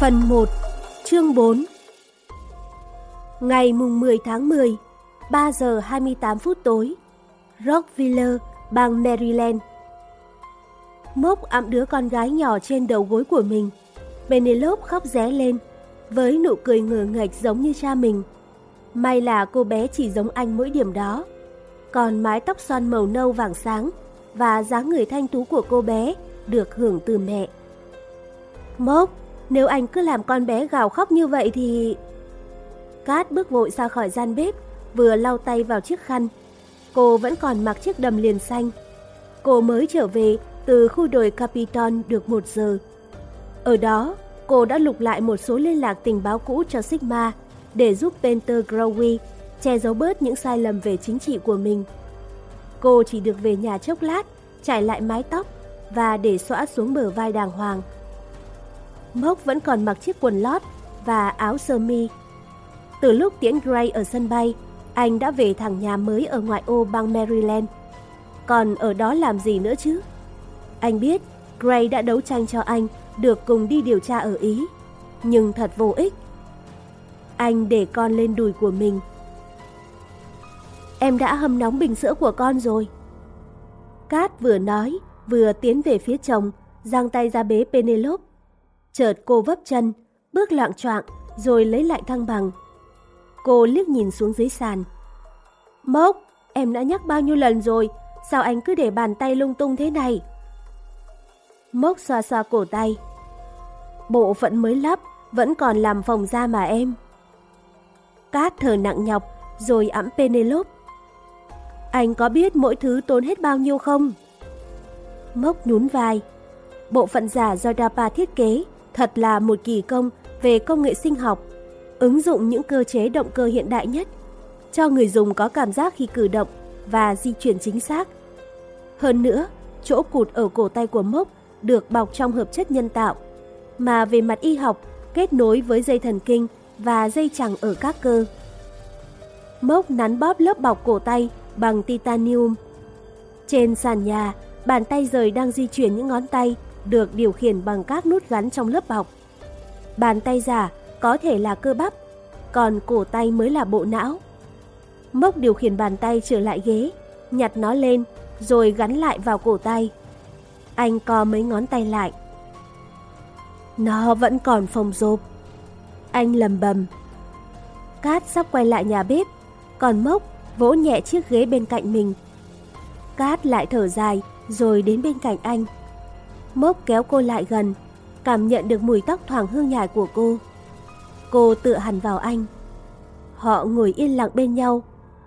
Phần 1 Chương 4 Ngày mùng 10 tháng 10 3 giờ 28 phút tối Rockville, bang Maryland. Mốc ẵm đứa con gái nhỏ trên đầu gối của mình Penelope khóc ré lên Với nụ cười ngờ ngạch giống như cha mình. May là cô bé chỉ giống anh mỗi điểm đó Còn mái tóc xoăn màu nâu vàng sáng Và dáng người thanh tú của cô bé Được hưởng từ mẹ. Mốc nếu anh cứ làm con bé gào khóc như vậy thì... Cát bước vội ra khỏi gian bếp, vừa lau tay vào chiếc khăn. Cô vẫn còn mặc chiếc đầm liền xanh. Cô mới trở về từ khu đồi Capiton được một giờ. Ở đó, cô đã lục lại một số liên lạc tình báo cũ cho Sigma để giúp Peter Growy che giấu bớt những sai lầm về chính trị của mình. Cô chỉ được về nhà chốc lát, trải lại mái tóc và để xõa xuống bờ vai đàng hoàng. Mốc vẫn còn mặc chiếc quần lót và áo sơ mi. Từ lúc tiễn Gray ở sân bay, anh đã về thẳng nhà mới ở ngoại ô bang Maryland. Còn ở đó làm gì nữa chứ? Anh biết Gray đã đấu tranh cho anh được cùng đi điều tra ở Ý, nhưng thật vô ích. Anh để con lên đùi của mình. Em đã hâm nóng bình sữa của con rồi. Cát vừa nói, vừa tiến về phía chồng, giang tay ra bế Penelope Chợt cô vấp chân, bước loạn choạng rồi lấy lại thăng bằng. Cô liếc nhìn xuống dưới sàn. Mốc, em đã nhắc bao nhiêu lần rồi, sao anh cứ để bàn tay lung tung thế này? Mốc xoa xoa cổ tay. Bộ phận mới lắp, vẫn còn làm phòng da mà em. Cát thở nặng nhọc, rồi ẵm Penelope. Anh có biết mỗi thứ tốn hết bao nhiêu không? Mốc nhún vai. Bộ phận giả do DAPA thiết kế Thật là một kỳ công về công nghệ sinh học, ứng dụng những cơ chế động cơ hiện đại nhất, cho người dùng có cảm giác khi cử động và di chuyển chính xác. Hơn nữa, chỗ cụt ở cổ tay của mốc được bọc trong hợp chất nhân tạo, mà về mặt y học kết nối với dây thần kinh và dây chẳng ở các cơ. Mốc nắn bóp lớp bọc cổ tay bằng titanium. Trên sàn nhà, bàn tay rời đang di chuyển những ngón tay được điều khiển bằng các nút gắn trong lớp bọc. Bàn tay giả có thể là cơ bắp, còn cổ tay mới là bộ não. Mốc điều khiển bàn tay trở lại ghế, nhặt nó lên rồi gắn lại vào cổ tay. Anh co mấy ngón tay lại. Nó vẫn còn phồng rộp. Anh lầm bầm. Cát sắp quay lại nhà bếp, còn Mốc vỗ nhẹ chiếc ghế bên cạnh mình. Cát lại thở dài rồi đến bên cạnh anh. Mốc kéo cô lại gần, cảm nhận được mùi tóc thoảng hương nhài của cô. Cô tựa hẳn vào anh. Họ ngồi yên lặng bên nhau,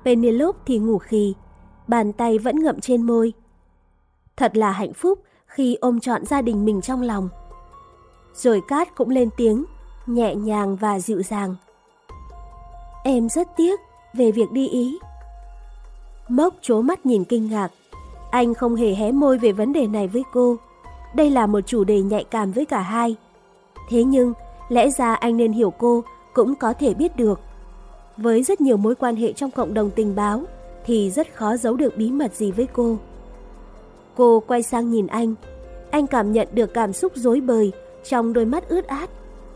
Penelope thì ngủ khì, bàn tay vẫn ngậm trên môi. Thật là hạnh phúc khi ôm trọn gia đình mình trong lòng. Rồi Cát cũng lên tiếng, nhẹ nhàng và dịu dàng. Em rất tiếc về việc đi Ý. Mốc chố mắt nhìn kinh ngạc. Anh không hề hé môi về vấn đề này với cô. Đây là một chủ đề nhạy cảm với cả hai. Thế nhưng, lẽ ra anh nên hiểu cô cũng có thể biết được. Với rất nhiều mối quan hệ trong cộng đồng tình báo thì rất khó giấu được bí mật gì với cô. Cô quay sang nhìn anh. Anh cảm nhận được cảm xúc dối bời trong đôi mắt ướt át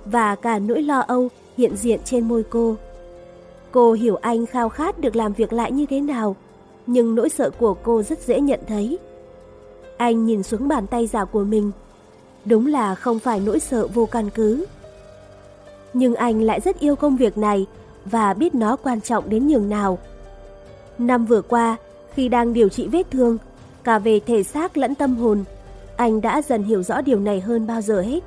và cả nỗi lo âu hiện diện trên môi cô. Cô hiểu anh khao khát được làm việc lại như thế nào, nhưng nỗi sợ của cô rất dễ nhận thấy. Anh nhìn xuống bàn tay giả của mình. Đúng là không phải nỗi sợ vô căn cứ. Nhưng anh lại rất yêu công việc này và biết nó quan trọng đến nhường nào. Năm vừa qua, khi đang điều trị vết thương, cả về thể xác lẫn tâm hồn, anh đã dần hiểu rõ điều này hơn bao giờ hết.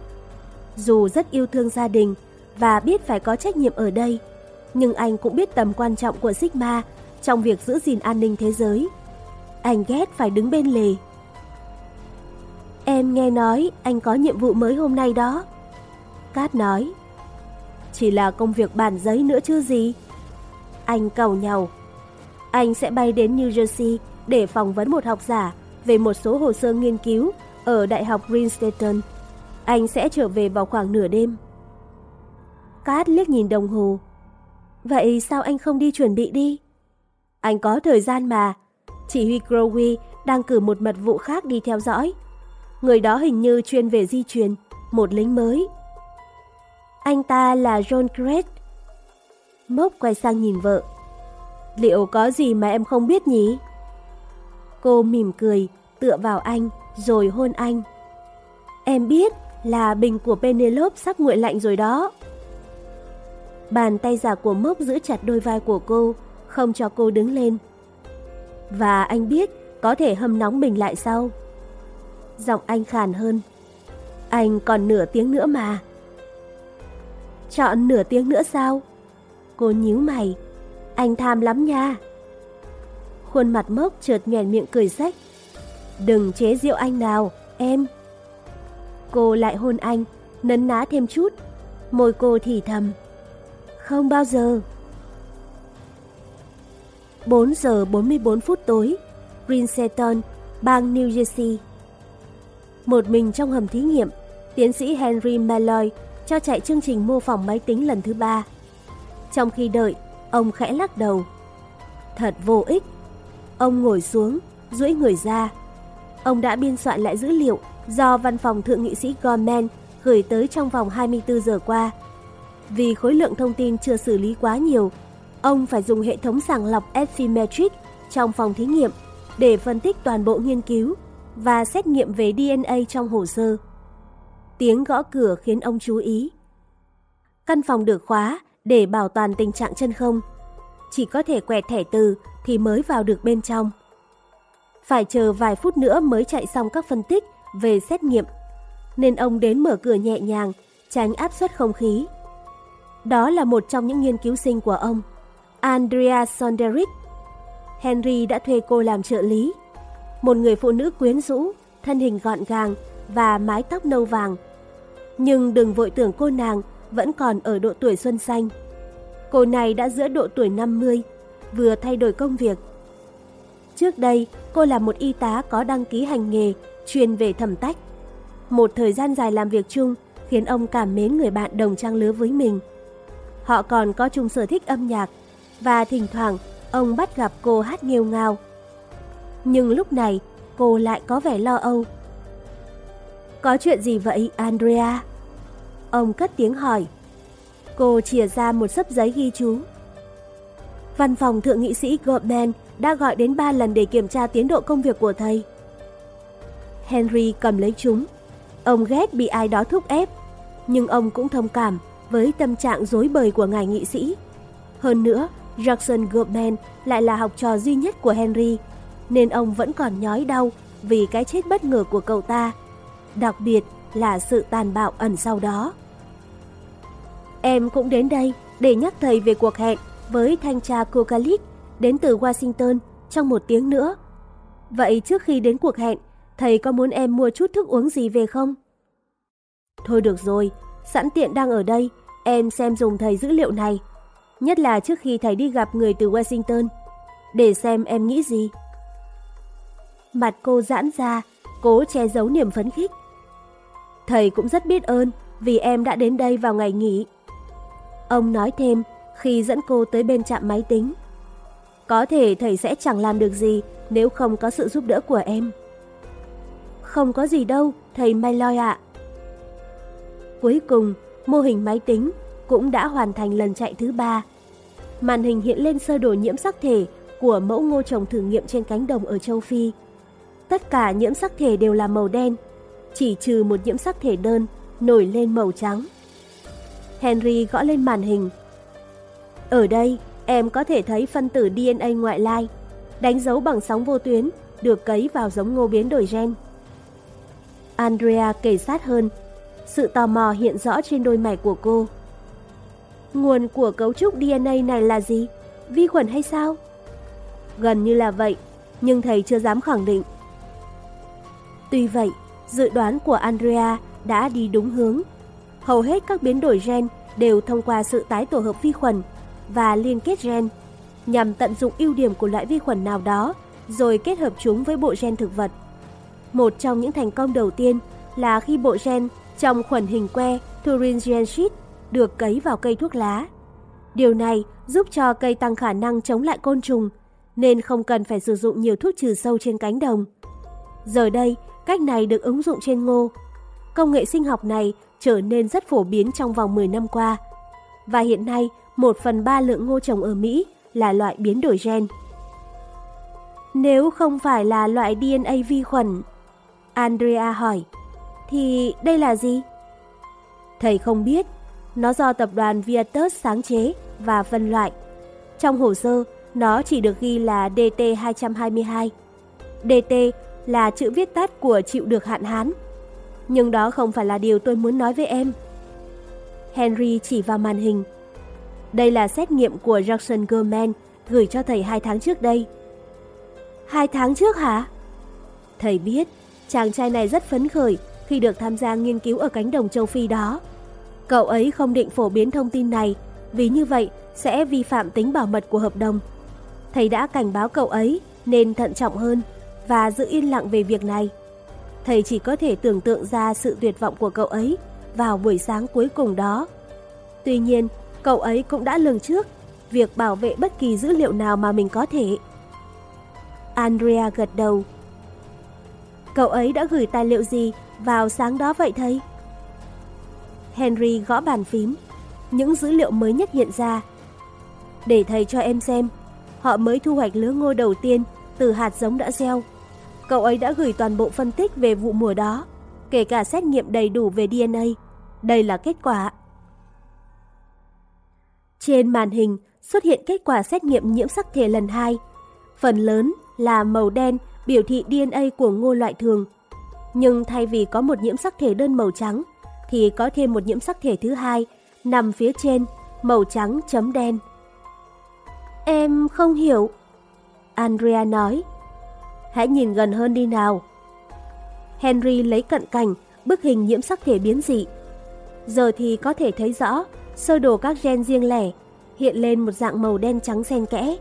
Dù rất yêu thương gia đình và biết phải có trách nhiệm ở đây, nhưng anh cũng biết tầm quan trọng của Sigma trong việc giữ gìn an ninh thế giới. Anh ghét phải đứng bên lề Em nghe nói anh có nhiệm vụ mới hôm nay đó. Cát nói. Chỉ là công việc bản giấy nữa chứ gì. Anh cầu nhau. Anh sẽ bay đến New Jersey để phỏng vấn một học giả về một số hồ sơ nghiên cứu ở Đại học Princeton. Anh sẽ trở về vào khoảng nửa đêm. Cát liếc nhìn đồng hồ. Vậy sao anh không đi chuẩn bị đi? Anh có thời gian mà. Chỉ huy Crowley đang cử một mật vụ khác đi theo dõi. Người đó hình như chuyên về di truyền, một lính mới. Anh ta là John Crest. Mốc quay sang nhìn vợ. Liệu có gì mà em không biết nhỉ? Cô mỉm cười, tựa vào anh, rồi hôn anh. Em biết là bình của Penelope sắp nguội lạnh rồi đó. Bàn tay giả của Mốc giữ chặt đôi vai của cô, không cho cô đứng lên. Và anh biết có thể hâm nóng bình lại sau. Giọng anh khàn hơn. Anh còn nửa tiếng nữa mà. Chọn nửa tiếng nữa sao? Cô nhíu mày. Anh tham lắm nha. Khuôn mặt mốc trượt nhoèn miệng cười rách. Đừng chế giễu anh nào, em. Cô lại hôn anh, nấn ná thêm chút. Môi cô thì thầm. Không bao giờ. 4 giờ 44 phút tối, Princeton, bang New Jersey. Một mình trong hầm thí nghiệm, tiến sĩ Henry Malloy cho chạy chương trình mô phỏng máy tính lần thứ ba. Trong khi đợi, ông khẽ lắc đầu. Thật vô ích. Ông ngồi xuống, duỗi người ra. Ông đã biên soạn lại dữ liệu do văn phòng thượng nghị sĩ Gorman gửi tới trong vòng 24 giờ qua. Vì khối lượng thông tin chưa xử lý quá nhiều, ông phải dùng hệ thống sàng lọc Ephimetric trong phòng thí nghiệm để phân tích toàn bộ nghiên cứu và xét nghiệm về DNA trong hồ sơ. Tiếng gõ cửa khiến ông chú ý. Căn phòng được khóa để bảo toàn tình trạng chân không. Chỉ có thể quẹt thẻ từ thì mới vào được bên trong. Phải chờ vài phút nữa mới chạy xong các phân tích về xét nghiệm, nên ông đến mở cửa nhẹ nhàng, tránh áp suất không khí. Đó là một trong những nghiên cứu sinh của ông, Andrea Sonderich. Henry đã thuê cô làm trợ lý, một người phụ nữ quyến rũ, thân hình gọn gàng và mái tóc nâu vàng. Nhưng đừng vội tưởng cô nàng vẫn còn ở độ tuổi xuân xanh. Cô này đã giữa độ tuổi 50, vừa thay đổi công việc. Trước đây, cô là một y tá có đăng ký hành nghề, chuyên về thẩm tách. Một thời gian dài làm việc chung khiến ông cảm mến người bạn đồng trang lứa với mình. Họ còn có chung sở thích âm nhạc và thỉnh thoảng ông bắt gặp cô hát nghêu ngao. Nhưng lúc này cô lại có vẻ lo âu. Có chuyện gì vậy Andrea? Ông cất tiếng hỏi. Cô chìa ra một sấp giấy ghi chú. Văn phòng thượng nghị sĩ Goldman đã gọi đến 3 lần để kiểm tra tiến độ công việc của thầy. Henry cầm lấy chúng. Ông ghét bị ai đó thúc ép, nhưng ông cũng thông cảm với tâm trạng dối bời của ngài nghị sĩ. Hơn nữa, Jackson Goldman lại là học trò duy nhất của Henry, nên ông vẫn còn nhói đau vì cái chết bất ngờ của cậu ta. Đặc biệt là sự tàn bạo ẩn sau đó. Em cũng đến đây để nhắc thầy về cuộc hẹn với thanh tra Kokalit đến từ Washington trong một tiếng nữa. Vậy trước khi đến cuộc hẹn, thầy có muốn em mua chút thức uống gì về không? Thôi được rồi, sẵn tiện đang ở đây, em xem dùng thầy dữ liệu này. Nhất là trước khi thầy đi gặp người từ Washington, để xem em nghĩ gì. Mặt cô giãn ra, cố che giấu niềm phấn khích. Thầy cũng rất biết ơn vì em đã đến đây vào ngày nghỉ. Ông nói thêm khi dẫn cô tới bên trạm máy tính. Có thể thầy sẽ chẳng làm được gì nếu không có sự giúp đỡ của em. Không có gì đâu, thầy Malloy ạ. Cuối cùng, mô hình máy tính cũng đã hoàn thành lần chạy thứ ba. Màn hình hiện lên sơ đồ nhiễm sắc thể của mẫu ngô trồng thử nghiệm trên cánh đồng ở châu Phi. Tất cả nhiễm sắc thể đều là màu đen, chỉ trừ một nhiễm sắc thể đơn nổi lên màu trắng. Henry gõ lên màn hình. Ở đây, em có thể thấy phân tử DNA ngoại lai, đánh dấu bằng sóng vô tuyến, được cấy vào giống ngô biến đổi gen. Andrea kể sát hơn, sự tò mò hiện rõ trên đôi mày của cô. Nguồn của cấu trúc DNA này là gì? Vi khuẩn hay sao? Gần như là vậy, nhưng thầy chưa dám khẳng định. Tuy vậy, dự đoán của Andrea đã đi đúng hướng. Hầu hết các biến đổi gen đều thông qua sự tái tổ hợp vi khuẩn và liên kết gen nhằm tận dụng ưu điểm của loại vi khuẩn nào đó rồi kết hợp chúng với bộ gen thực vật. Một trong những thành công đầu tiên là khi bộ gen trong khuẩn hình que Thuringian sheet được cấy vào cây thuốc lá. Điều này giúp cho cây tăng khả năng chống lại côn trùng, nên không cần phải sử dụng nhiều thuốc trừ sâu trên cánh đồng. Giờ đây, cách này được ứng dụng trên ngô. Công nghệ sinh học này trở nên rất phổ biến trong vòng 10 năm qua. Và hiện nay, một phần ba lượng ngô trồng ở Mỹ là loại biến đổi gen. Nếu không phải là loại DNA vi khuẩn, Andrea hỏi, thì đây là gì? Thầy không biết, nó do tập đoàn Viatus sáng chế và phân loại. Trong hồ sơ, nó chỉ được ghi là DT222. DT là chữ viết tắt của chịu được hạn hán. Nhưng đó không phải là điều tôi muốn nói với em. Henry chỉ vào màn hình. Đây là xét nghiệm của Jackson Gorman gửi cho thầy hai tháng trước đây. Hai tháng trước hả? Thầy biết, chàng trai này rất phấn khởi khi được tham gia nghiên cứu ở cánh đồng châu Phi đó. Cậu ấy không định phổ biến thông tin này vì như vậy sẽ vi phạm tính bảo mật của hợp đồng. Thầy đã cảnh báo cậu ấy nên thận trọng hơn và giữ yên lặng về việc này. Thầy chỉ có thể tưởng tượng ra sự tuyệt vọng của cậu ấy vào buổi sáng cuối cùng đó. Tuy nhiên, cậu ấy cũng đã lường trước việc bảo vệ bất kỳ dữ liệu nào mà mình có thể. Andrea gật đầu. Cậu ấy đã gửi tài liệu gì vào sáng đó vậy thầy? Henry gõ bàn phím. Những dữ liệu mới nhất hiện ra. Để thầy cho em xem. Họ mới thu hoạch lứa ngô đầu tiên từ hạt giống đã gieo. Cậu ấy đã gửi toàn bộ phân tích về vụ mùa đó, kể cả xét nghiệm đầy đủ về DNA. Đây là kết quả. Trên màn hình xuất hiện kết quả xét nghiệm nhiễm sắc thể lần 2. Phần lớn là màu đen biểu thị DNA của ngô loại thường. Nhưng thay vì có một nhiễm sắc thể đơn màu trắng, thì có thêm một nhiễm sắc thể thứ hai nằm phía trên, màu trắng chấm đen. Em không hiểu. Andrea nói. Hãy nhìn gần hơn đi nào. Henry lấy cận cảnh bức hình nhiễm sắc thể biến dị. Giờ thì có thể thấy rõ sơ đồ các gen riêng lẻ hiện lên một dạng màu đen trắng xen kẽ.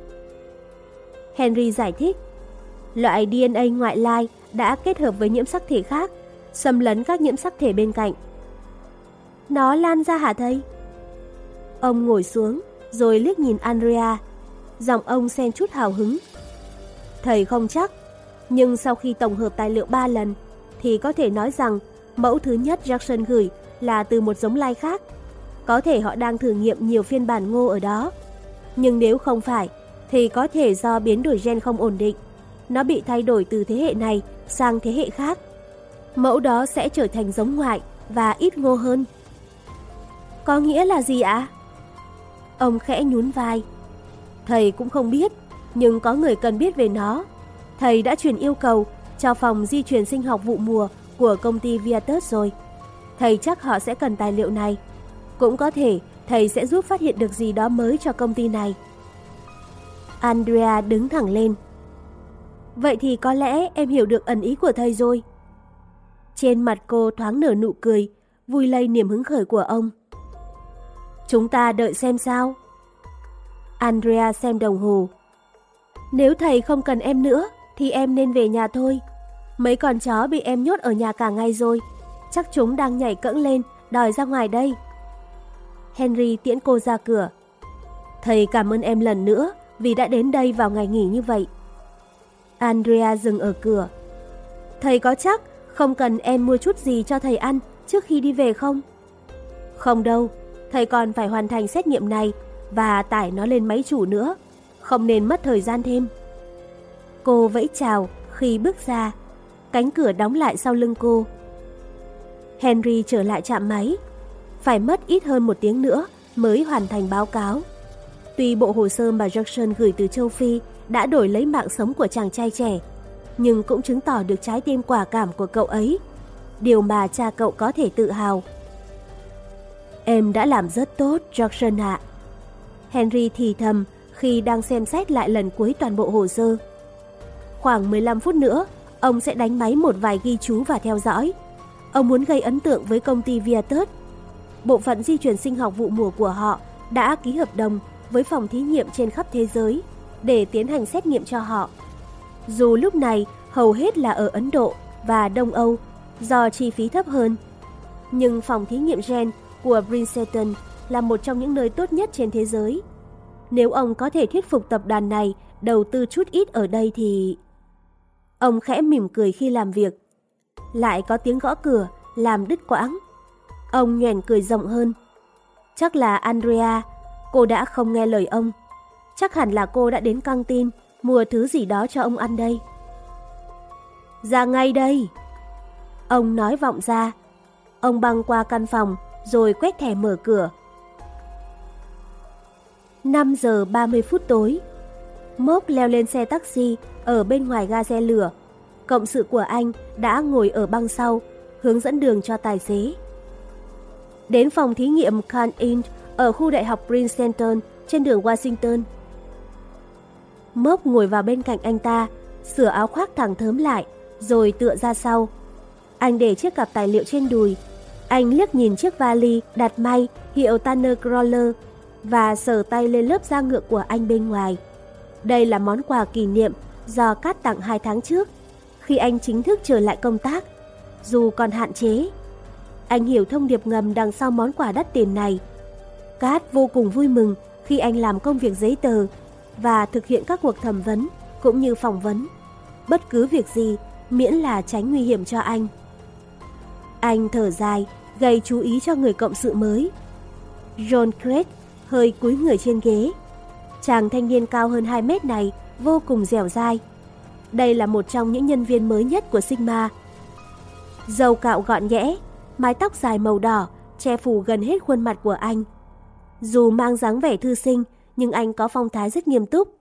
Henry giải thích, loại DNA ngoại lai đã kết hợp với nhiễm sắc thể khác, xâm lấn các nhiễm sắc thể bên cạnh. Nó lan ra hả thầy? Ông ngồi xuống, rồi liếc nhìn Andrea. Giọng ông xen chút hào hứng. Thầy không chắc, nhưng sau khi tổng hợp tài liệu 3 lần, thì có thể nói rằng mẫu thứ nhất Jackson gửi là từ một giống lai khác. Có thể họ đang thử nghiệm nhiều phiên bản ngô ở đó. Nhưng nếu không phải, thì có thể do biến đổi gen không ổn định. Nó bị thay đổi từ thế hệ này sang thế hệ khác. Mẫu đó sẽ trở thành giống ngoại và ít ngô hơn. Có nghĩa là gì ạ? Ông khẽ nhún vai. Thầy cũng không biết, nhưng có người cần biết về nó. Thầy đã truyền yêu cầu cho phòng di truyền sinh học vụ mùa của công ty Viatus rồi. Thầy chắc họ sẽ cần tài liệu này. Cũng có thể thầy sẽ giúp phát hiện được gì đó mới cho công ty này. Andrea đứng thẳng lên. Vậy thì có lẽ em hiểu được ẩn ý của thầy rồi. Trên mặt cô thoáng nở nụ cười, vui lây niềm hứng khởi của ông. Chúng ta đợi xem sao. Andrea xem đồng hồ. Nếu thầy không cần em nữa, thì em nên về nhà thôi. Mấy con chó bị em nhốt ở nhà cả ngày rồi. Chắc chúng đang nhảy cẫng lên, đòi ra ngoài đây. Henry tiễn cô ra cửa. Thầy cảm ơn em lần nữa vì đã đến đây vào ngày nghỉ như vậy. Andrea dừng ở cửa. Thầy có chắc không cần em mua chút gì cho thầy ăn trước khi đi về không? Không đâu, thầy còn phải hoàn thành xét nghiệm này và tải nó lên máy chủ nữa, không nên mất thời gian thêm. Cô vẫy chào khi bước ra, cánh cửa đóng lại sau lưng cô. Henry trở lại trạm máy, phải mất ít hơn một tiếng nữa mới hoàn thành báo cáo. Tuy bộ hồ sơ mà Jackson gửi từ châu Phi đã đổi lấy mạng sống của chàng trai trẻ, nhưng cũng chứng tỏ được trái tim quả cảm của cậu ấy, điều mà cha cậu có thể tự hào. Em đã làm rất tốt, Jackson ạ. Henry thì thầm khi đang xem xét lại lần cuối toàn bộ hồ sơ. Khoảng 15 phút nữa, ông sẽ đánh máy một vài ghi chú và theo dõi. Ông muốn gây ấn tượng với công ty Viatus. Bộ phận di chuyển sinh học vụ mùa của họ đã ký hợp đồng với phòng thí nghiệm trên khắp thế giới để tiến hành xét nghiệm cho họ. Dù lúc này hầu hết là ở Ấn Độ và Đông Âu do chi phí thấp hơn, nhưng phòng thí nghiệm gen của Princeton là một trong những nơi tốt nhất trên thế giới. Nếu ông có thể thuyết phục tập đoàn này đầu tư chút ít ở đây thì... Ông khẽ mỉm cười khi làm việc. Lại có tiếng gõ cửa, làm đứt quãng. Ông nhoẻn cười rộng hơn. Chắc là Andrea, cô đã không nghe lời ông. Chắc hẳn là cô đã đến căng tin mua thứ gì đó cho ông ăn đây. Ra ngay đây. Ông nói vọng ra. Ông băng qua căn phòng rồi quét thẻ mở cửa. 5 giờ 30 phút tối. Mốc leo lên xe taxi ở bên ngoài ga xe lửa. Cộng sự của anh đã ngồi ở băng sau, hướng dẫn đường cho tài xế. Đến phòng thí nghiệm Khan in ở khu đại học Princeton trên đường Washington. Mốc ngồi vào bên cạnh anh ta, sửa áo khoác thẳng thớm lại, rồi tựa ra sau. Anh để chiếc cặp tài liệu trên đùi. Anh liếc nhìn chiếc vali đặt may hiệu Tanner Crawler và sờ tay lên lớp da ngựa của anh bên ngoài. Đây là món quà kỷ niệm do Cát tặng hai tháng trước, khi anh chính thức trở lại công tác, dù còn hạn chế. Anh hiểu thông điệp ngầm đằng sau món quà đắt tiền này. Cát vô cùng vui mừng khi anh làm công việc giấy tờ và thực hiện các cuộc thẩm vấn cũng như phỏng vấn. Bất cứ việc gì miễn là tránh nguy hiểm cho anh. Anh thở dài, gây chú ý cho người cộng sự mới. John Craig hơi cúi người trên ghế. Chàng thanh niên cao hơn 2 mét này vô cùng dẻo dai. Đây là một trong những nhân viên mới nhất của Sigma. Dầu cạo gọn nhẽ, mái tóc dài màu đỏ che phủ gần hết khuôn mặt của anh. Dù mang dáng vẻ thư sinh, nhưng anh có phong thái rất nghiêm túc.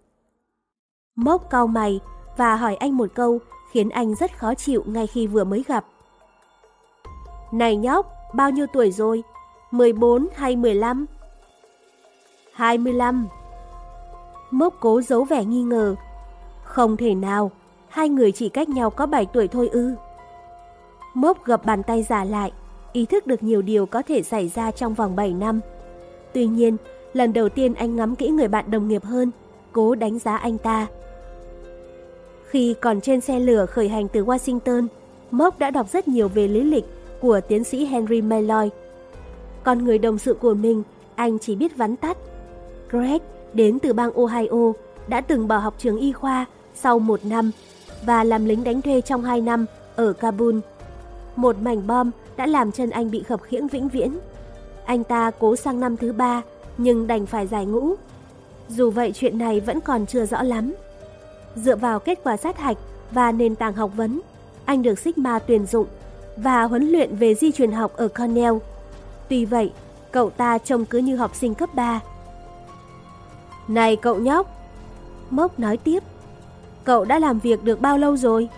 Mốc cau mày và hỏi anh một câu khiến anh rất khó chịu ngay khi vừa mới gặp. Này nhóc, bao nhiêu tuổi rồi? 14 hay 15? 25. Mốc cố giấu vẻ nghi ngờ. Không thể nào, hai người chỉ cách nhau có 7 tuổi thôi ư. Mốc gập bàn tay giả lại, ý thức được nhiều điều có thể xảy ra trong vòng 7 năm. Tuy nhiên, lần đầu tiên anh ngắm kỹ người bạn đồng nghiệp hơn, cố đánh giá anh ta. Khi còn trên xe lửa khởi hành từ Washington, Mốc đã đọc rất nhiều về lý lịch của tiến sĩ Henry Malloy. Còn người đồng sự của mình, anh chỉ biết vắn tắt. Greg đến từ bang Ohio, đã từng bỏ học trường y khoa sau một năm và làm lính đánh thuê trong hai năm ở Kabul. Một mảnh bom đã làm chân anh bị khập khiễng vĩnh viễn. Anh ta cố sang năm thứ ba nhưng đành phải giải ngũ. Dù vậy chuyện này vẫn còn chưa rõ lắm. Dựa vào kết quả sát hạch và nền tảng học vấn, anh được Sigma tuyển dụng và huấn luyện về di truyền học ở Cornell. Tuy vậy, cậu ta trông cứ như học sinh cấp 3. Này cậu nhóc! Mốc nói tiếp. Cậu đã làm việc được bao lâu rồi?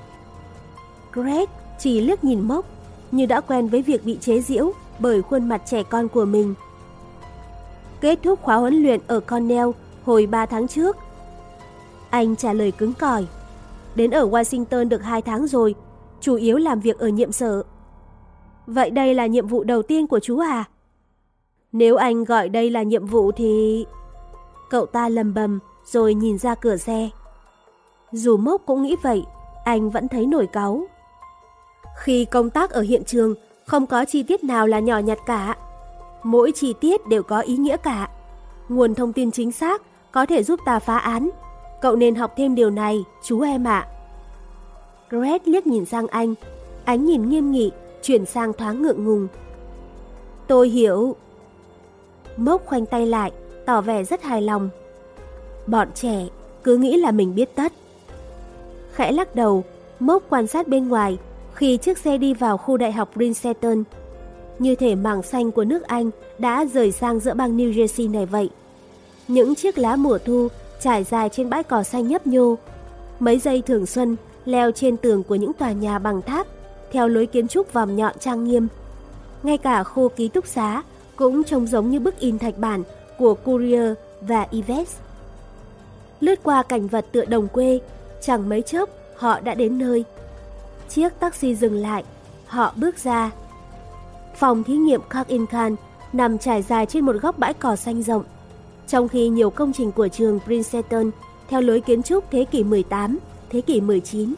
Greg chỉ liếc nhìn Mốc, như đã quen với việc bị chế giễu bởi khuôn mặt trẻ con của mình. Kết thúc khóa huấn luyện ở Cornell hồi 3 tháng trước. Anh trả lời cứng cỏi. Đến ở Washington được 2 tháng rồi, chủ yếu làm việc ở nhiệm sở. Vậy đây là nhiệm vụ đầu tiên của chú à? Nếu anh gọi đây là nhiệm vụ thì... Cậu ta lầm bầm rồi nhìn ra cửa xe. Dù Mốc cũng nghĩ vậy, anh vẫn thấy nổi cáu. Khi công tác ở hiện trường, không có chi tiết nào là nhỏ nhặt cả. Mỗi chi tiết đều có ý nghĩa cả. Nguồn thông tin chính xác có thể giúp ta phá án. Cậu nên học thêm điều này, chú em ạ. À. Liếc nhìn sang anh, ánh nhìn nghiêm nghị, chuyển sang thoáng ngượng ngùng. Tôi hiểu. Mốc khoanh tay lại, tỏ vẻ rất hài lòng. Bọn trẻ cứ nghĩ là mình biết tất. Khẽ lắc đầu, Mốc quan sát bên ngoài khi chiếc xe đi vào khu đại học Princeton. Như thể mảng xanh của nước Anh đã rời sang giữa bang New Jersey này vậy. Những chiếc lá mùa thu trải dài trên bãi cỏ xanh nhấp nhô. Mấy dây thường xuân leo trên tường của những tòa nhà bằng tháp theo lối kiến trúc vòm nhọn trang nghiêm. Ngay cả khu ký túc xá cũng trông giống như bức in thạch bản của Courier và Ives. Lướt qua cảnh vật tựa đồng quê, chẳng mấy chốc họ đã đến nơi. Chiếc taxi dừng lại, họ bước ra. Phòng thí nghiệm Clark Khan nằm trải dài trên một góc bãi cỏ xanh rộng. Trong khi nhiều công trình của trường Princeton theo lối kiến trúc thế kỷ 18, thế kỷ 19,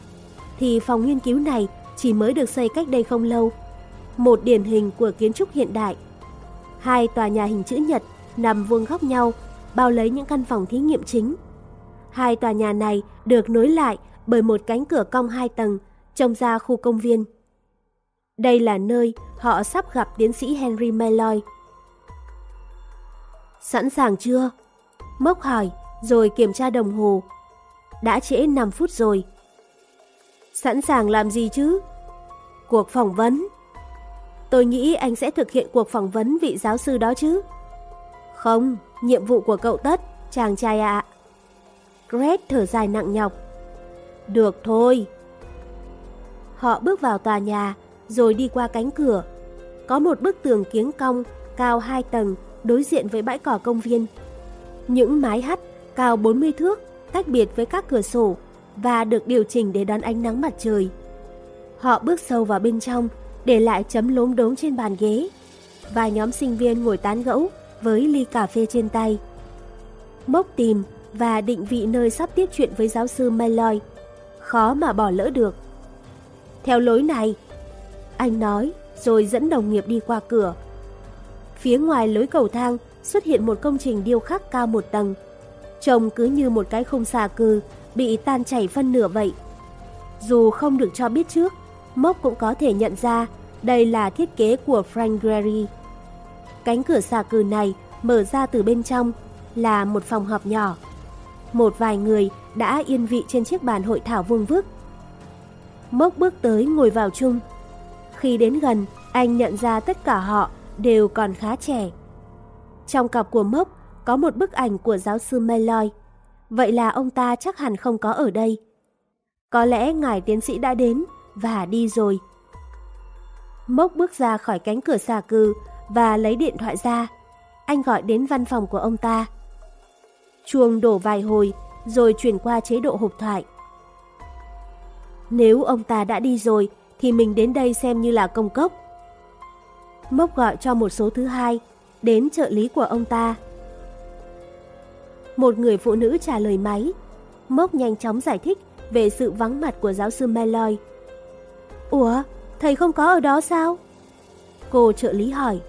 thì phòng nghiên cứu này chỉ mới được xây cách đây không lâu. Một điển hình của kiến trúc hiện đại. Hai tòa nhà hình chữ nhật nằm vuông góc nhau, bao lấy những căn phòng thí nghiệm chính. Hai tòa nhà này được nối lại bởi một cánh cửa cong hai tầng trông ra khu công viên. Đây là nơi họ sắp gặp tiến sĩ Henry Malloy. Sẵn sàng chưa? Mốc hỏi, rồi kiểm tra đồng hồ. Đã trễ 5 phút rồi. Sẵn sàng làm gì chứ? Cuộc phỏng vấn. Tôi nghĩ anh sẽ thực hiện cuộc phỏng vấn vị giáo sư đó chứ? Không, nhiệm vụ của cậu tất, chàng trai ạ. À. Greg thở dài nặng nhọc. Được thôi. Họ bước vào tòa nhà, rồi đi qua cánh cửa. Có một bức tường kiếng cong, cao 2 tầng, đối diện với bãi cỏ công viên. Những mái hắt cao 40 thước, tách biệt với các cửa sổ và được điều chỉnh để đón ánh nắng mặt trời. Họ bước sâu vào bên trong, để lại chấm lốm đốm trên bàn ghế. Vài nhóm sinh viên ngồi tán gẫu với ly cà phê trên tay. Mốc tìm và định vị nơi sắp tiếp chuyện với giáo sư Malloy. Khó mà bỏ lỡ được. Theo lối này, anh nói rồi dẫn đồng nghiệp đi qua cửa. Phía ngoài lối cầu thang xuất hiện một công trình điêu khắc cao một tầng. Trông cứ như một cái khung xà cừ bị tan chảy phân nửa vậy. Dù không được cho biết trước, Mốc cũng có thể nhận ra đây là thiết kế của Frank Gehry. Cánh cửa xà cừ này mở ra từ bên trong là một phòng họp nhỏ. Một vài người đã yên vị trên chiếc bàn hội thảo vuông vức. Mốc bước tới ngồi vào chung. Khi đến gần, anh nhận ra tất cả họ đều còn khá trẻ. Trong cặp của Mốc có một bức ảnh của giáo sư meloy Vậy là ông ta chắc hẳn không có ở đây. Có lẽ ngài tiến sĩ đã đến và đi rồi. Mốc bước ra khỏi cánh cửa xà cừ và lấy điện thoại ra. Anh gọi đến văn phòng của ông ta. Chuông đổ vài hồi rồi chuyển qua chế độ hộp thoại. Nếu ông ta đã đi rồi thì mình đến đây xem như là công cốc. Mốc gọi cho một số thứ hai, đến trợ lý của ông ta. Một người phụ nữ trả lời máy. Mốc nhanh chóng giải thích về sự vắng mặt của giáo sư Malloy. Ủa, thầy không có ở đó sao? Cô trợ lý hỏi.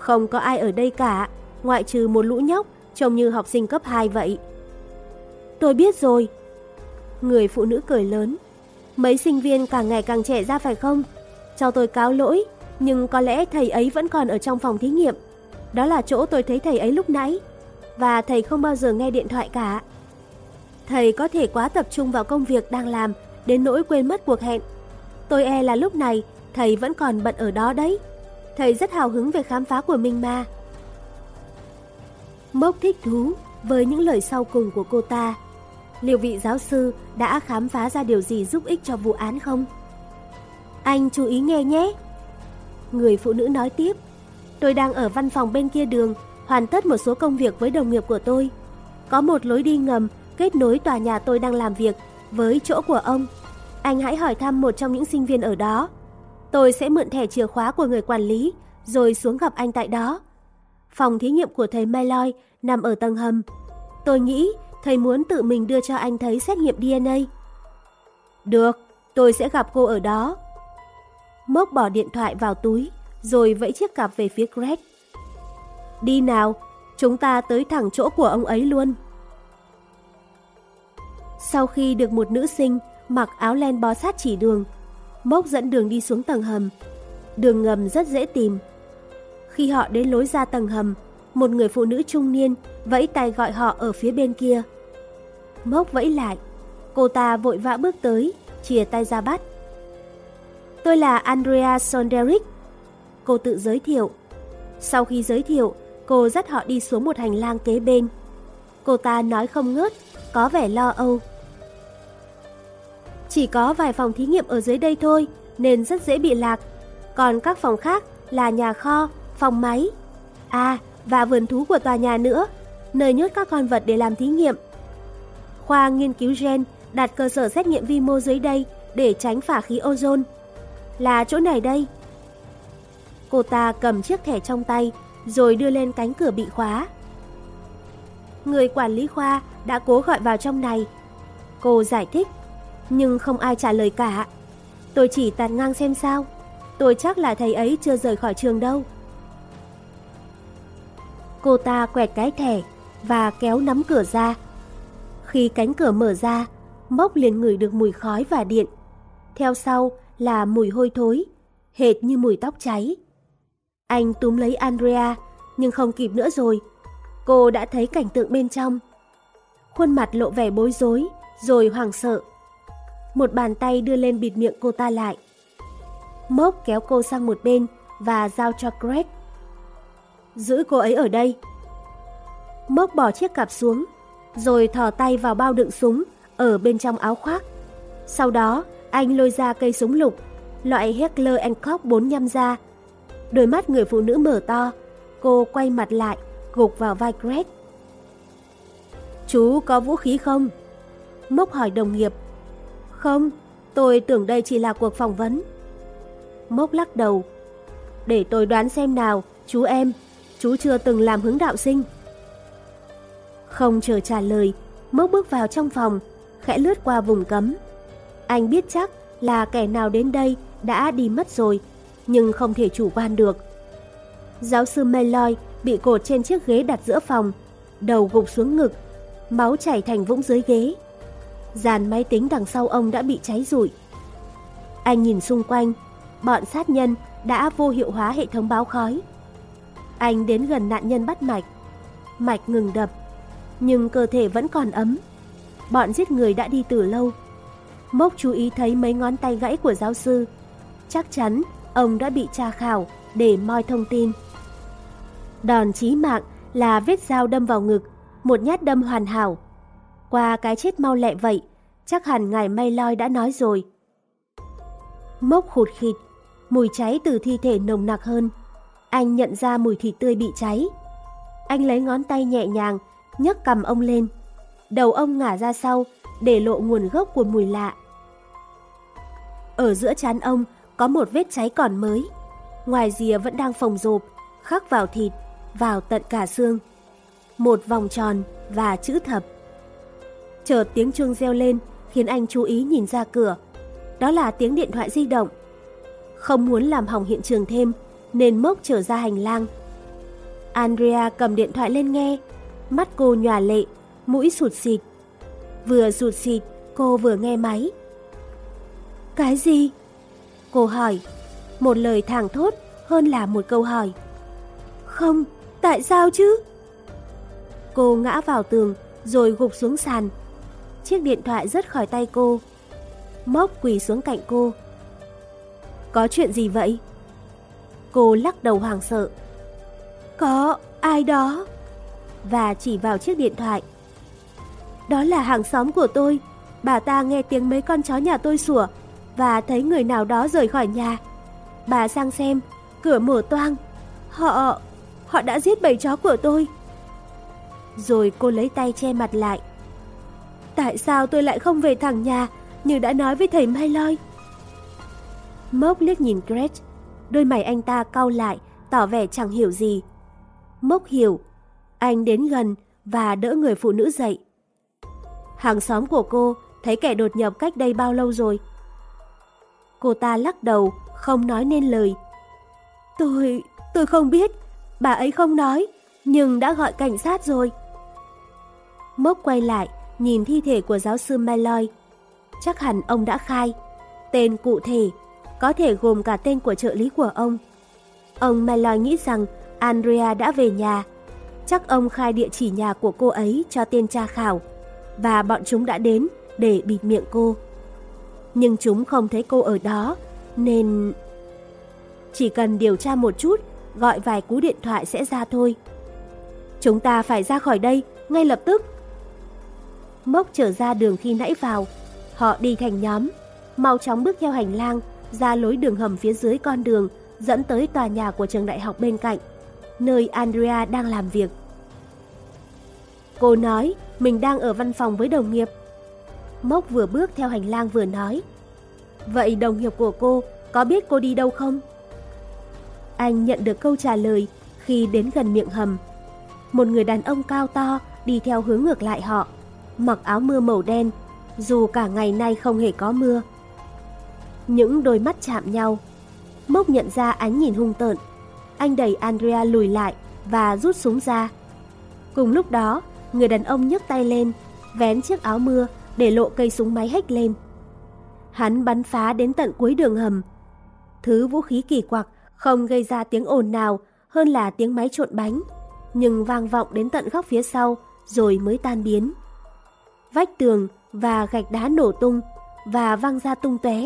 Không có ai ở đây cả, ngoại trừ một lũ nhóc trông như học sinh cấp 2 vậy. Tôi biết rồi. Người phụ nữ cười lớn. Mấy sinh viên càng ngày càng trẻ ra phải không? Cho tôi cáo lỗi, nhưng có lẽ thầy ấy vẫn còn ở trong phòng thí nghiệm. Đó là chỗ tôi thấy thầy ấy lúc nãy. Và thầy không bao giờ nghe điện thoại cả. Thầy có thể quá tập trung vào công việc đang làm đến nỗi quên mất cuộc hẹn. Tôi e là lúc này thầy vẫn còn bận ở đó đấy. Thầy rất hào hứng về khám phá của mình mà. Mốc thích thú với những lời sau cùng của cô ta. Liệu vị giáo sư đã khám phá ra điều gì giúp ích cho vụ án không? Anh chú ý nghe nhé. Người phụ nữ nói tiếp. Tôi đang ở văn phòng bên kia đường, hoàn tất một số công việc với đồng nghiệp của tôi. Có một lối đi ngầm kết nối tòa nhà tôi đang làm việc với chỗ của ông. Anh hãy hỏi thăm một trong những sinh viên ở đó. Tôi sẽ mượn thẻ chìa khóa của người quản lý, rồi xuống gặp anh tại đó. Phòng thí nghiệm của thầy Malloy nằm ở tầng hầm. Tôi nghĩ thầy muốn tự mình đưa cho anh thấy xét nghiệm DNA. Được, tôi sẽ gặp cô ở đó. Mốc bỏ điện thoại vào túi, rồi vẫy chiếc cặp về phía Greg. Đi nào, chúng ta tới thẳng chỗ của ông ấy luôn. Sau khi được một nữ sinh mặc áo len bó sát chỉ đường, Mốc dẫn đường đi xuống tầng hầm. Đường ngầm rất dễ tìm. Khi họ đến lối ra tầng hầm, một người phụ nữ trung niên vẫy tay gọi họ ở phía bên kia. Mốc vẫy lại, cô ta vội vã bước tới, chìa tay ra bắt. Tôi là Andrea Sonderic. Cô tự giới thiệu. Sau khi giới thiệu, cô dắt họ đi xuống một hành lang kế bên. Cô ta nói không ngớt, có vẻ lo âu. Chỉ có vài phòng thí nghiệm ở dưới đây thôi, nên rất dễ bị lạc. Còn các phòng khác là nhà kho, phòng máy. À, và vườn thú của tòa nhà nữa, nơi nhốt các con vật để làm thí nghiệm. Khoa nghiên cứu gen đặt cơ sở xét nghiệm vi mô dưới đây để tránh phả khí ozone. Là chỗ này đây. Cô ta cầm chiếc thẻ trong tay rồi đưa lên cánh cửa bị khóa. Người quản lý khoa đã cố gọi vào trong này. Cô giải thích nhưng không ai trả lời cả. Tôi chỉ tạt ngang xem sao, tôi chắc là thầy ấy chưa rời khỏi trường đâu. Cô ta quẹt cái thẻ và kéo nắm cửa ra. Khi cánh cửa mở ra, Mốc liền ngửi được mùi khói và điện. Theo sau là mùi hôi thối. hệt như mùi tóc cháy. Anh túm lấy Andrea, nhưng không kịp nữa rồi. Cô đã thấy cảnh tượng bên trong. Khuôn mặt lộ vẻ bối rối, rồi hoảng sợ. Một bàn tay đưa lên bịt miệng cô ta lại. Mốc kéo cô sang một bên và giao cho Greg. Giữ cô ấy ở đây. Mốc bỏ chiếc cặp xuống, rồi thò tay vào bao đựng súng ở bên trong áo khoác. Sau đó, anh lôi ra cây súng lục, loại Heckler Koch 45 ra. Đôi mắt người phụ nữ mở to, cô quay mặt lại, gục vào vai Greg. Chú có vũ khí không? Mốc hỏi đồng nghiệp. Không, tôi tưởng đây chỉ là cuộc phỏng vấn. Mốc lắc đầu. Để tôi đoán xem nào, chú em, chú chưa từng làm hướng đạo sinh. Không chờ trả lời, Mốc bước vào trong phòng, khẽ lướt qua vùng cấm. Anh biết chắc là kẻ nào đến đây đã đi mất rồi, nhưng không thể chủ quan được. Giáo sư Meloy bị cột trên chiếc ghế đặt giữa phòng, đầu gục xuống ngực, máu chảy thành vũng dưới ghế. Dàn máy tính đằng sau ông đã bị cháy rụi. Anh nhìn xung quanh, bọn sát nhân đã vô hiệu hóa hệ thống báo khói. Anh đến gần nạn nhân bắt mạch. Mạch ngừng đập, nhưng cơ thể vẫn còn ấm. Bọn giết người đã đi từ lâu. Mốc chú ý thấy mấy ngón tay gãy của giáo sư. Chắc chắn ông đã bị tra khảo để moi thông tin. Đòn chí mạng là vết dao đâm vào ngực, một nhát đâm hoàn hảo. Qua cái chết mau lẹ vậy, chắc hẳn ngài May Loi đã nói rồi. Mốc khụt khịt, mùi cháy từ thi thể nồng nặc hơn. Anh nhận ra mùi thịt tươi bị cháy. Anh lấy ngón tay nhẹ nhàng, nhấc cầm ông lên. Đầu ông ngả ra sau, để lộ nguồn gốc của mùi lạ. Ở giữa chán ông có một vết cháy còn mới. Ngoài rìa vẫn đang phồng rộp, khắc vào thịt, vào tận cả xương. Một vòng tròn và chữ thập. Chợt tiếng chuông reo lên khiến anh chú ý nhìn ra cửa. Đó là tiếng điện thoại di động. Không muốn làm hỏng hiện trường thêm nên mốc trở ra hành lang. Andrea cầm điện thoại lên nghe, mắt cô nhòa lệ, mũi sụt xịt. Vừa sụt xịt, cô vừa nghe máy. Cái gì? Cô hỏi. Một lời thẳng thốt hơn là một câu hỏi. Không, tại sao chứ? Cô ngã vào tường rồi gục xuống sàn. Chiếc điện thoại rớt khỏi tay cô. Mốc quỳ xuống cạnh cô. Có chuyện gì vậy? Cô lắc đầu hoàng sợ. Có ai đó? Và chỉ vào chiếc điện thoại. Đó là hàng xóm của tôi. Bà ta nghe tiếng mấy con chó nhà tôi sủa và thấy người nào đó rời khỏi nhà. Bà sang xem, cửa mở toang. Họ... họ đã giết bầy chó của tôi. Rồi cô lấy tay che mặt lại. Tại sao tôi lại không về thẳng nhà như đã nói với thầy Mai Loi? Mốc liếc nhìn Gret, đôi mày anh ta cau lại, tỏ vẻ chẳng hiểu gì. Mốc hiểu, anh đến gần và đỡ người phụ nữ dậy. Hàng xóm của cô thấy kẻ đột nhập cách đây bao lâu rồi? Cô ta lắc đầu, không nói nên lời. Tôi, tôi không biết, bà ấy không nói, nhưng đã gọi cảnh sát rồi. Mốc quay lại, nhìn thi thể của giáo sư Malloy. Chắc hẳn ông đã khai. Tên cụ thể, có thể gồm cả tên của trợ lý của ông. Ông Malloy nghĩ rằng Andrea đã về nhà. Chắc ông khai địa chỉ nhà của cô ấy cho tên tra khảo và bọn chúng đã đến để bịt miệng cô. Nhưng chúng không thấy cô ở đó, nên... Chỉ cần điều tra một chút, gọi vài cú điện thoại sẽ ra thôi. Chúng ta phải ra khỏi đây, ngay lập tức. Mốc trở ra đường khi nãy vào, họ đi thành nhóm, mau chóng bước theo hành lang, ra lối đường hầm phía dưới con đường dẫn tới tòa nhà của trường đại học bên cạnh, nơi Andrea đang làm việc. Cô nói mình đang ở văn phòng với đồng nghiệp. Mốc vừa bước theo hành lang vừa nói. Vậy đồng nghiệp của cô có biết cô đi đâu không? Anh nhận được câu trả lời khi đến gần miệng hầm. Một người đàn ông cao to đi theo hướng ngược lại họ, mặc áo mưa màu đen, dù cả ngày nay không hề có mưa. Những đôi mắt chạm nhau. Mốc nhận ra ánh nhìn hung tợn. Anh đẩy Andrea lùi lại và rút súng ra. Cùng lúc đó, người đàn ông nhấc tay lên, vén chiếc áo mưa để lộ cây súng máy hách lên. Hắn bắn phá đến tận cuối đường hầm. Thứ vũ khí kỳ quặc không gây ra tiếng ồn nào hơn là tiếng máy trộn bánh, nhưng vang vọng đến tận góc phía sau rồi mới tan biến. Vách tường và gạch đá nổ tung và văng ra tung tóe.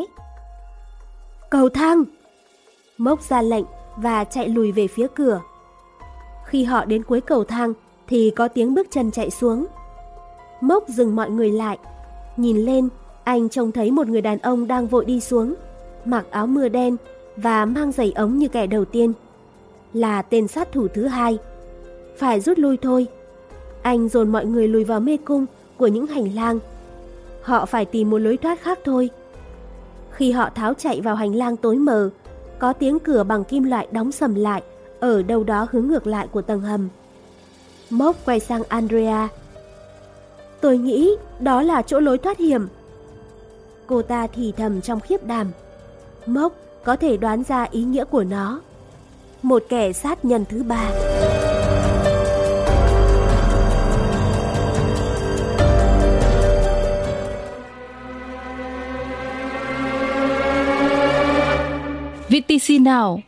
Cầu thang! Mốc ra lệnh và chạy lùi về phía cửa. Khi họ đến cuối cầu thang thì có tiếng bước chân chạy xuống. Mốc dừng mọi người lại. Nhìn lên, anh trông thấy một người đàn ông đang vội đi xuống, mặc áo mưa đen và mang giày ống như kẻ đầu tiên. Là tên sát thủ thứ hai. Phải rút lui thôi. Anh dồn mọi người lùi vào mê cung của những hành lang. Họ phải tìm một lối thoát khác thôi. Khi họ tháo chạy vào hành lang tối mờ, có tiếng cửa bằng kim loại đóng sầm lại ở đâu đó hướng ngược lại của tầng hầm. Mốc quay sang Andrea. Tôi nghĩ đó là chỗ lối thoát hiểm. Cô ta thì thầm trong khiếp đảm. Mốc có thể đoán ra ý nghĩa của nó. Một kẻ sát nhân thứ ba. VTC Now.